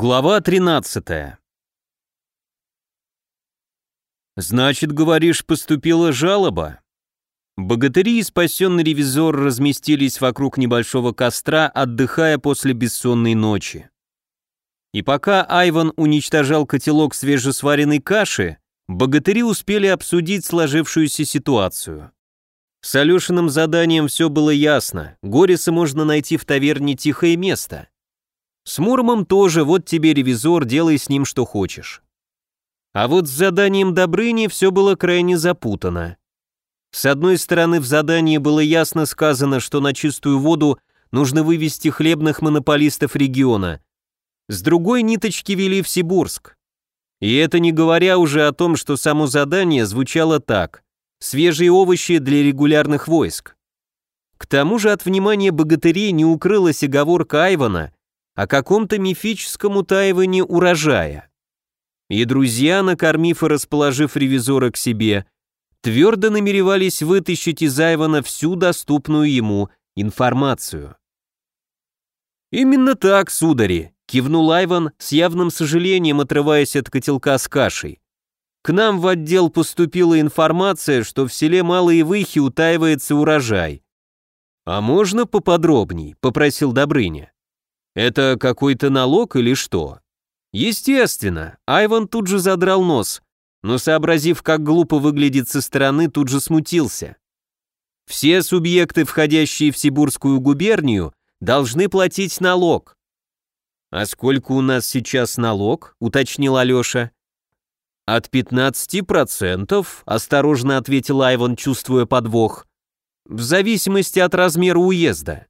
Глава 13 «Значит, говоришь, поступила жалоба?» Богатыри и спасенный ревизор разместились вокруг небольшого костра, отдыхая после бессонной ночи. И пока Айван уничтожал котелок свежесваренной каши, богатыри успели обсудить сложившуюся ситуацию. С Алешиным заданием все было ясно, Гориса можно найти в таверне «Тихое место». С Муромом тоже, вот тебе ревизор, делай с ним что хочешь. А вот с заданием Добрыни все было крайне запутано. С одной стороны, в задании было ясно сказано, что на чистую воду нужно вывести хлебных монополистов региона. С другой ниточки вели в Сибурск. И это не говоря уже о том, что само задание звучало так. Свежие овощи для регулярных войск. К тому же от внимания богатырей не укрылась оговорка Айвана о каком-то мифическом утаивании урожая. И друзья, накормив и расположив ревизора к себе, твердо намеревались вытащить из Айвана всю доступную ему информацию. «Именно так, судари», — кивнул Айван с явным сожалением, отрываясь от котелка с кашей. «К нам в отдел поступила информация, что в селе Малые Выхи утаивается урожай». «А можно поподробней?» — попросил Добрыня. «Это какой-то налог или что?» «Естественно», — Айван тут же задрал нос но, сообразив, как глупо выглядит со стороны, тут же смутился. Все субъекты, входящие в Сибурскую губернию, должны платить налог. «А сколько у нас сейчас налог?» — уточнил Алеша. «От 15%, — осторожно ответил Айван, чувствуя подвох, — в зависимости от размера уезда.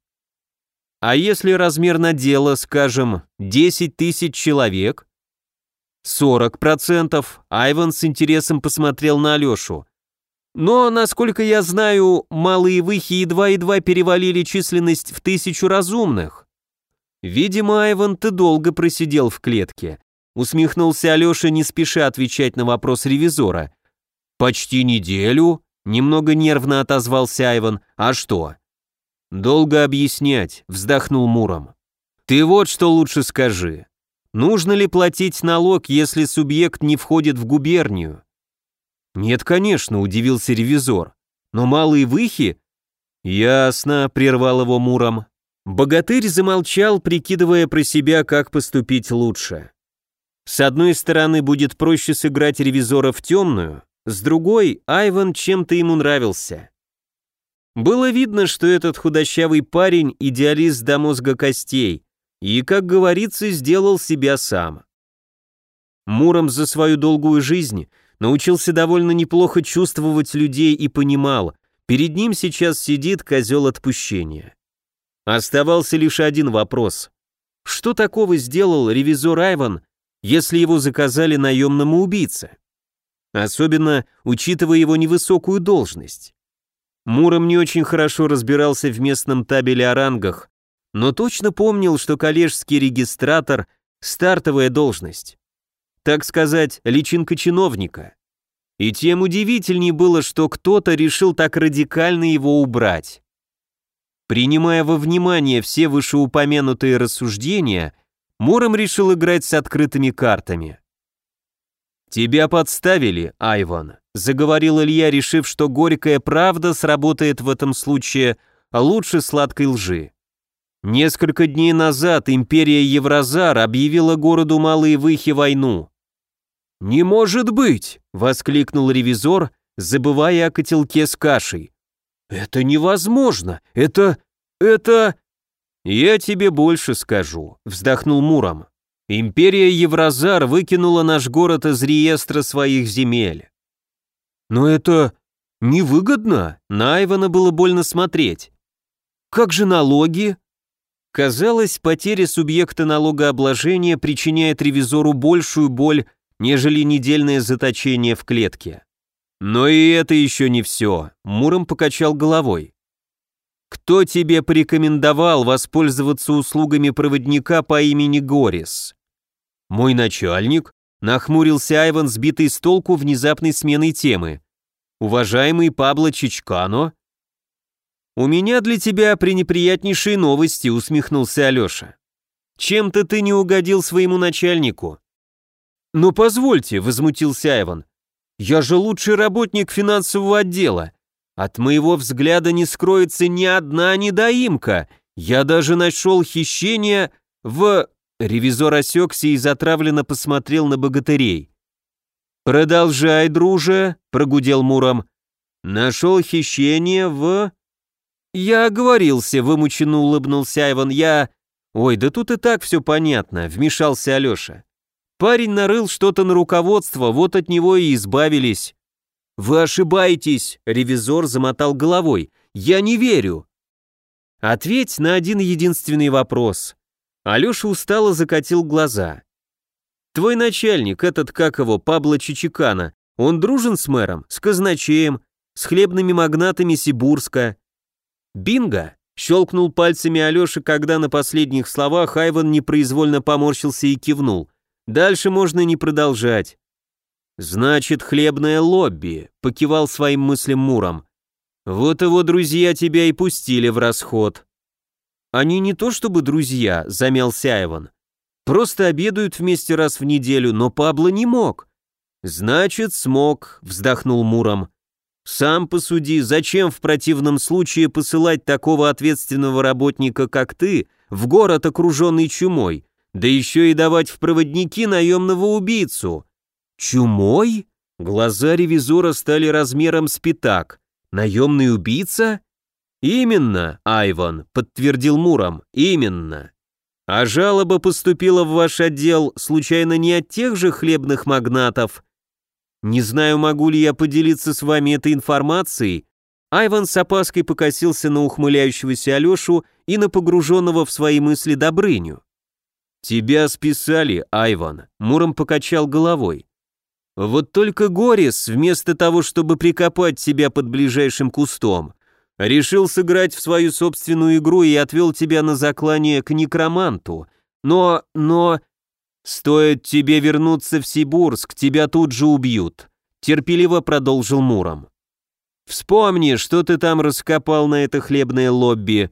А если размер надела, скажем, 10 тысяч человек, «Сорок процентов», — Айван с интересом посмотрел на Алешу. «Но, насколько я знаю, малые выхи едва-едва перевалили численность в тысячу разумных». «Видимо, Айван, ты долго просидел в клетке», — усмехнулся Алеша, не спеша отвечать на вопрос ревизора. «Почти неделю», — немного нервно отозвался Айван. «А что?» «Долго объяснять», — вздохнул Муром. «Ты вот что лучше скажи. Нужно ли платить налог, если субъект не входит в губернию? Нет, конечно, удивился ревизор. Но малые выхи? Ясно, прервал его Муром. Богатырь замолчал, прикидывая про себя, как поступить лучше. С одной стороны, будет проще сыграть ревизора в темную, с другой, Айван чем-то ему нравился. Было видно, что этот худощавый парень – идеалист до мозга костей, и, как говорится, сделал себя сам. Муром за свою долгую жизнь научился довольно неплохо чувствовать людей и понимал, перед ним сейчас сидит козел отпущения. Оставался лишь один вопрос. Что такого сделал ревизор Айван, если его заказали наемному убийце? Особенно учитывая его невысокую должность. Муром не очень хорошо разбирался в местном табеле о рангах, но точно помнил, что коллежский регистратор – стартовая должность. Так сказать, личинка чиновника. И тем удивительней было, что кто-то решил так радикально его убрать. Принимая во внимание все вышеупомянутые рассуждения, Муром решил играть с открытыми картами. «Тебя подставили, Айван», — заговорил Илья, решив, что горькая правда сработает в этом случае лучше сладкой лжи. Несколько дней назад империя Евразар объявила городу Малые Выхи войну. «Не может быть!» — воскликнул ревизор, забывая о котелке с кашей. «Это невозможно! Это... это...» «Я тебе больше скажу», — вздохнул Муром. «Империя Евразар выкинула наш город из реестра своих земель». «Но это невыгодно», — на Айвана было больно смотреть. «Как же налоги?» Казалось, потеря субъекта налогообложения причиняет ревизору большую боль, нежели недельное заточение в клетке. Но и это еще не все. Муром покачал головой. Кто тебе порекомендовал воспользоваться услугами проводника по имени Горис? Мой начальник, нахмурился Айван, сбитый с толку внезапной сменой темы. Уважаемый Пабло Чичкано, «У меня для тебя пренеприятнейшие новости», — усмехнулся Алеша. Чем-то ты не угодил своему начальнику». «Но позвольте», — возмутился Айван, — «я же лучший работник финансового отдела. От моего взгляда не скроется ни одна недоимка. Я даже нашел хищение в...» Ревизор осекся и затравленно посмотрел на богатырей. «Продолжай, друже», — прогудел Муром. «Нашел хищение в...» «Я оговорился», — вымученно улыбнулся Айван. «Я...» «Ой, да тут и так все понятно», — вмешался Алеша. «Парень нарыл что-то на руководство, вот от него и избавились». «Вы ошибаетесь», — ревизор замотал головой. «Я не верю». Ответь на один единственный вопрос. Алеша устало закатил глаза. Твой начальник, этот как его, Пабло Чичикана, он дружен с мэром, с казначеем, с хлебными магнатами Сибурска. Бинго! Щелкнул пальцами Алеша, когда на последних словах Айван непроизвольно поморщился и кивнул. Дальше можно не продолжать. «Значит, хлебное лобби», — покивал своим мыслям Муром. «Вот его друзья тебя и пустили в расход». «Они не то чтобы друзья», — замялся Айван. «Просто обедают вместе раз в неделю, но Пабло не мог». «Значит, смог», — вздохнул Муром. Сам посуди, зачем в противном случае посылать такого ответственного работника, как ты, в город, окруженный чумой, да еще и давать в проводники наемного убийцу? Чумой? Глаза ревизора стали размером с пятак. Наемный убийца? Именно, Айван, подтвердил Муром, именно. А жалоба поступила в ваш отдел случайно не от тех же хлебных магнатов, не знаю, могу ли я поделиться с вами этой информацией. Айван с опаской покосился на ухмыляющегося Алешу и на погруженного в свои мысли Добрыню. «Тебя списали, Айван», — Муром покачал головой. «Вот только Горис, вместо того, чтобы прикопать себя под ближайшим кустом, решил сыграть в свою собственную игру и отвел тебя на заклание к некроманту. Но, но, «Стоит тебе вернуться в Сибурск, тебя тут же убьют», — терпеливо продолжил Муром. «Вспомни, что ты там раскопал на это хлебное лобби,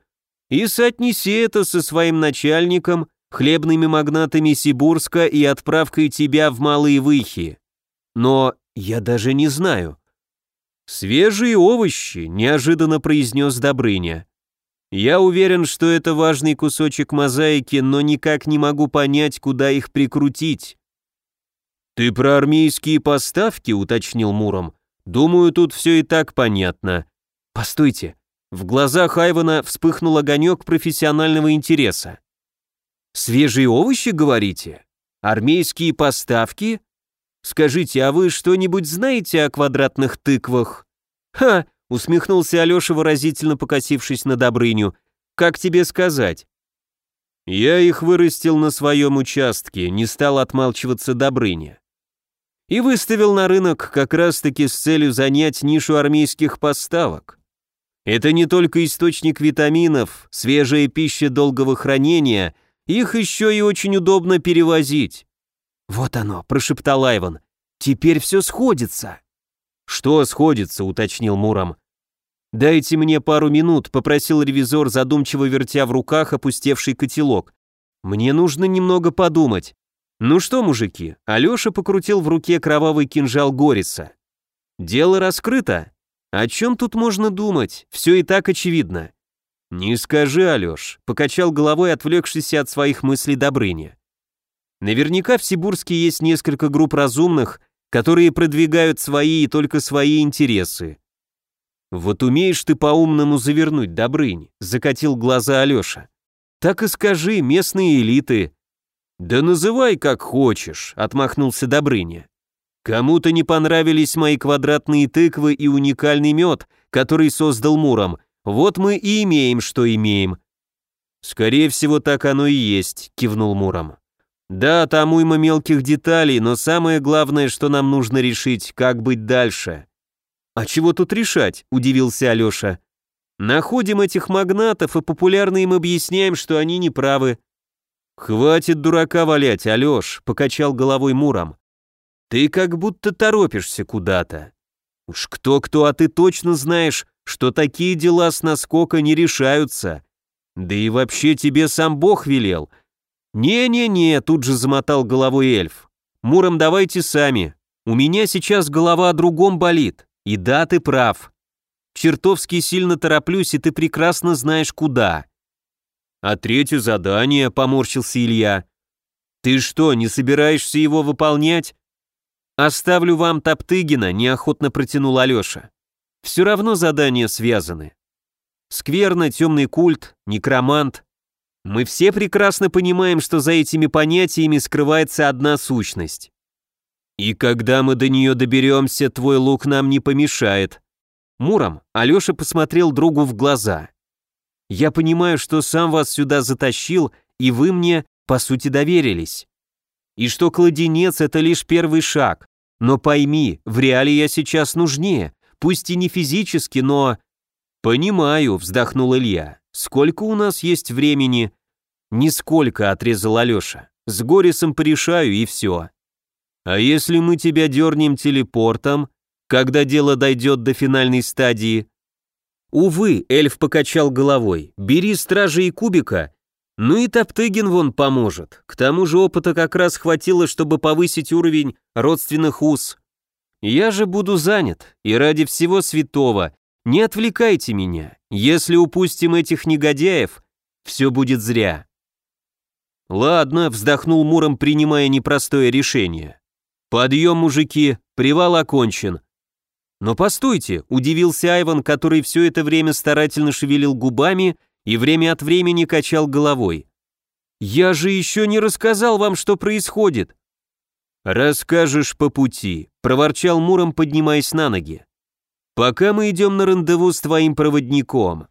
и соотнеси это со своим начальником, хлебными магнатами Сибурска и отправкой тебя в Малые Выхи. Но я даже не знаю». «Свежие овощи», — неожиданно произнес Добрыня. Я уверен, что это важный кусочек мозаики, но никак не могу понять, куда их прикрутить. Ты про армейские поставки, уточнил Муром. Думаю, тут все и так понятно. Постойте. В глазах Айвана вспыхнул огонек профессионального интереса. Свежие овощи, говорите? Армейские поставки? Скажите, а вы что-нибудь знаете о квадратных тыквах? Ха, Усмехнулся Алеша, выразительно покосившись на Добрыню. «Как тебе сказать?» «Я их вырастил на своем участке», — не стал отмалчиваться Добрыня. И выставил на рынок как раз-таки с целью занять нишу армейских поставок. Это не только источник витаминов, свежая пища долгого хранения, их еще и очень удобно перевозить. «Вот оно», — прошептал Айван, — «теперь все сходится». «Что сходится?» — уточнил Муром. «Дайте мне пару минут», — попросил ревизор, задумчиво вертя в руках опустевший котелок. «Мне нужно немного подумать». «Ну что, мужики?» — Алеша покрутил в руке кровавый кинжал Гориса. «Дело раскрыто. О чем тут можно думать? Все и так очевидно». «Не скажи, Алеш», — покачал головой отвлекшийся от своих мыслей Добрыня. «Наверняка в Сибурске есть несколько групп разумных, которые продвигают свои и только свои интересы. Вот умеешь ты по-умному завернуть, Добрынь, закатил глаза Алеша. Так и скажи, местные элиты. Да называй как хочешь, отмахнулся Добрыня. Кому-то не понравились мои квадратные тыквы и уникальный мед, который создал Муром. Вот мы и имеем, что имеем. Скорее всего, так оно и есть, кивнул Муром. Да, там уйма мелких деталей, но самое главное, что нам нужно решить, как быть дальше. А чего тут решать, удивился Алеша. Находим этих магнатов и популярно им объясняем, что они не правы. Хватит дурака валять, Алеш, покачал головой Муром. Ты как будто торопишься куда-то. Уж кто-кто, а ты точно знаешь, что такие дела с наскока не решаются. Да и вообще тебе сам Бог велел — «Не-не-не», тут же замотал головой эльф. «Муром давайте сами. У меня сейчас голова о другом болит. И да, ты прав. Чертовски сильно тороплюсь, и ты прекрасно знаешь, куда». «А третье задание», — поморщился Илья. «Ты что, не собираешься его выполнять?» «Оставлю вам Топтыгина», — неохотно протянул Алеша. «Все равно задания связаны. Скверно, темный культ, некромант. Мы все прекрасно понимаем, что за этими понятиями скрывается одна сущность. И когда мы до нее доберемся, твой лук нам не помешает. Муром Алеша посмотрел другу в глаза. Я понимаю, что сам вас сюда затащил, и вы мне, по сути, доверились. И что кладенец — это лишь первый шаг. Но пойми, в реале я сейчас нужнее, пусть и не физически, но... Понимаю, вздохнул Илья. Сколько у нас есть времени? Нисколько, отрезал Алеша. С Горисом порешаю и все. А если мы тебя дернем телепортом, когда дело дойдет до финальной стадии? Увы, эльф покачал головой. Бери стражи и кубика. Ну и Топтыгин вон поможет. К тому же опыта как раз хватило, чтобы повысить уровень родственных уз. Я же буду занят, и ради всего святого, не отвлекайте меня. Если упустим этих негодяев, все будет зря. Ладно, вздохнул Муром, принимая непростое решение. «Подъем, мужики, привал окончен». «Но постойте», — удивился Айван, который все это время старательно шевелил губами и время от времени качал головой. «Я же еще не рассказал вам, что происходит». «Расскажешь по пути», — проворчал Муром, поднимаясь на ноги. «Пока мы идем на рандеву с твоим проводником».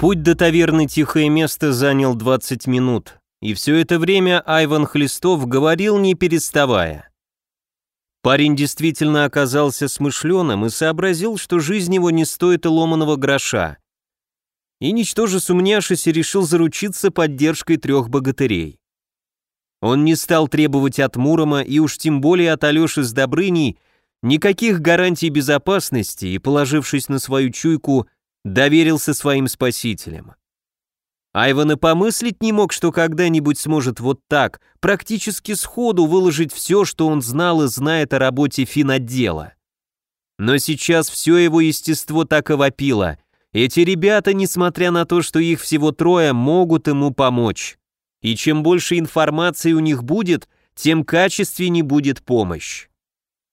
Путь до таверны «Тихое место» занял 20 минут, и все это время Айван Хлистов говорил не переставая. Парень действительно оказался смышленым и сообразил, что жизнь его не стоит и ломаного гроша. И, ничтоже сумняшись, решил заручиться поддержкой трех богатырей. Он не стал требовать от Мурома и уж тем более от Алеши с Добрыней никаких гарантий безопасности и, положившись на свою чуйку, доверился своим спасителям. Айван и помыслить не мог, что когда-нибудь сможет вот так, практически сходу выложить все, что он знал и знает о работе финотдела. Но сейчас все его естество так и вопило. Эти ребята, несмотря на то, что их всего трое, могут ему помочь. И чем больше информации у них будет, тем качественнее будет помощь.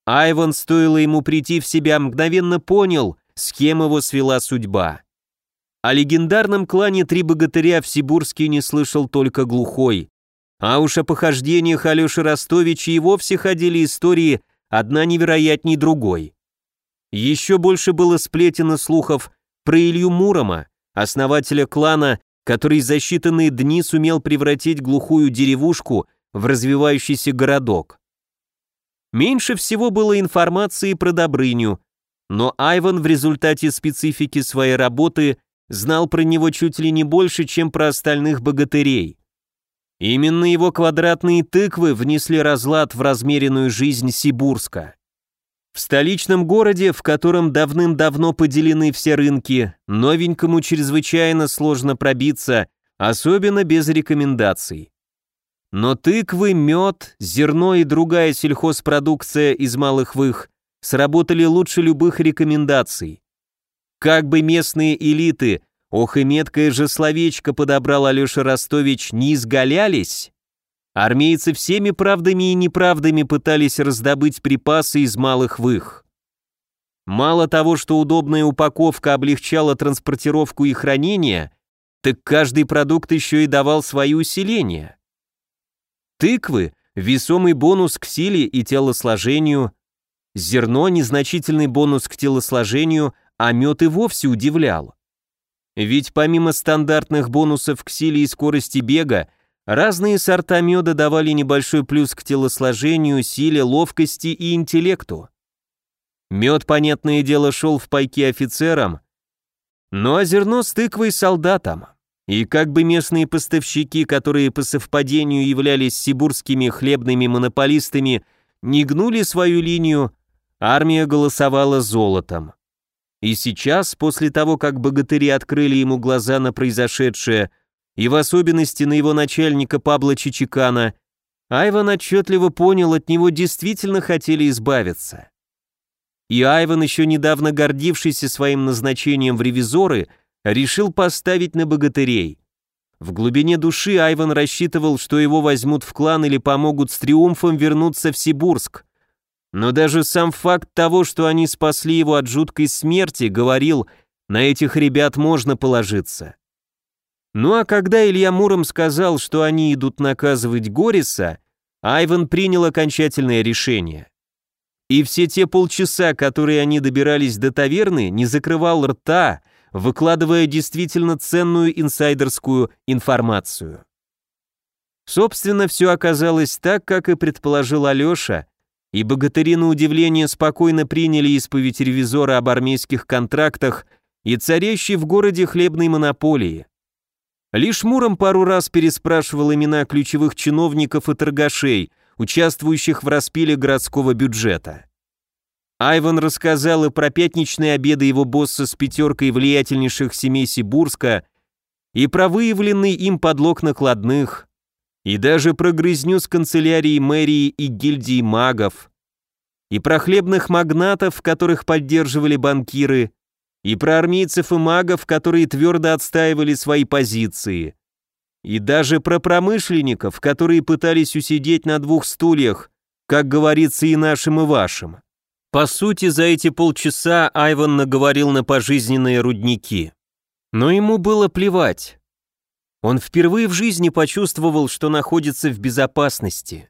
Айван, стоило ему прийти в себя, мгновенно понял, с кем его свела судьба. О легендарном клане Три Богатыря в Сибурске не слышал только глухой. А уж о похождениях Алеши Ростовича и вовсе ходили истории, одна невероятней другой. Еще больше было сплетено слухов про Илью Мурома, основателя клана, который за считанные дни сумел превратить глухую деревушку в развивающийся городок. Меньше всего было информации про Добрыню, но Айван в результате специфики своей работы знал про него чуть ли не больше, чем про остальных богатырей. Именно его квадратные тыквы внесли разлад в размеренную жизнь Сибурска. В столичном городе, в котором давным-давно поделены все рынки, новенькому чрезвычайно сложно пробиться, особенно без рекомендаций. Но тыквы, мед, зерно и другая сельхозпродукция из малых вых сработали лучше любых рекомендаций. Как бы местные элиты, ох и меткое же словечко подобрал Алеша Ростович, не изгалялись, армейцы всеми правдами и неправдами пытались раздобыть припасы из малых вых. Мало того, что удобная упаковка облегчала транспортировку и хранение, так каждый продукт еще и давал свои усиления. Тыквы – весомый бонус к силе и телосложению, Зерно – незначительный бонус к телосложению, а мед и вовсе удивлял. Ведь помимо стандартных бонусов к силе и скорости бега, разные сорта меда давали небольшой плюс к телосложению, силе, ловкости и интеллекту. Мед, понятное дело, шел в пайки офицерам, ну а зерно с тыквой солдатам. И как бы местные поставщики, которые по совпадению являлись сибурскими хлебными монополистами, не гнули свою линию, армия голосовала золотом. И сейчас, после того, как богатыри открыли ему глаза на произошедшее, и в особенности на его начальника Пабло Чичикана, Айван отчетливо понял, от него действительно хотели избавиться. И Айван, еще недавно гордившийся своим назначением в ревизоры, решил поставить на богатырей. В глубине души Айван рассчитывал, что его возьмут в клан или помогут с триумфом вернуться в Сибурск. Но даже сам факт того, что они спасли его от жуткой смерти, говорил, на этих ребят можно положиться. Ну а когда Илья Муром сказал, что они идут наказывать Гориса, Айван принял окончательное решение. И все те полчаса, которые они добирались до таверны, не закрывал рта, выкладывая действительно ценную инсайдерскую информацию. Собственно, все оказалось так, как и предположил Алеша, и богатыри на удивление спокойно приняли исповедь ревизора об армейских контрактах и царящей в городе хлебной монополии. Лишь Муром пару раз переспрашивал имена ключевых чиновников и торгашей, участвующих в распиле городского бюджета. Айван рассказал и про пятничные обеды его босса с пятеркой влиятельнейших семей Сибурска, и про выявленный им подлог накладных, и даже про грызню с канцелярией мэрии и гильдии магов, и про хлебных магнатов, которых поддерживали банкиры, и про армейцев и магов, которые твердо отстаивали свои позиции, и даже про промышленников, которые пытались усидеть на двух стульях, как говорится и нашим, и вашим. По сути, за эти полчаса Айван наговорил на пожизненные рудники. Но ему было плевать. Он впервые в жизни почувствовал, что находится в безопасности.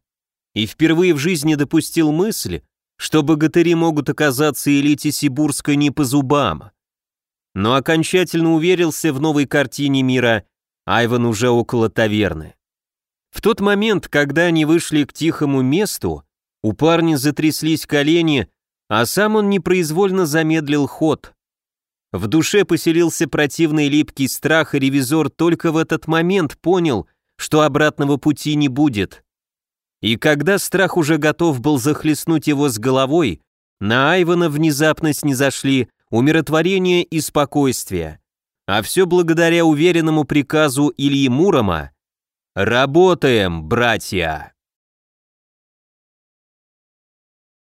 И впервые в жизни допустил мысль, что богатыри могут оказаться элите Сибурска не по зубам. Но окончательно уверился в новой картине мира Айван уже около таверны. В тот момент, когда они вышли к тихому месту, у парня затряслись колени, а сам он непроизвольно замедлил ход. В душе поселился противный липкий страх, и ревизор только в этот момент понял, что обратного пути не будет. И когда страх уже готов был захлестнуть его с головой, на Айвана внезапно снизошли умиротворение и спокойствие. А все благодаря уверенному приказу Ильи Мурома «Работаем, братья!»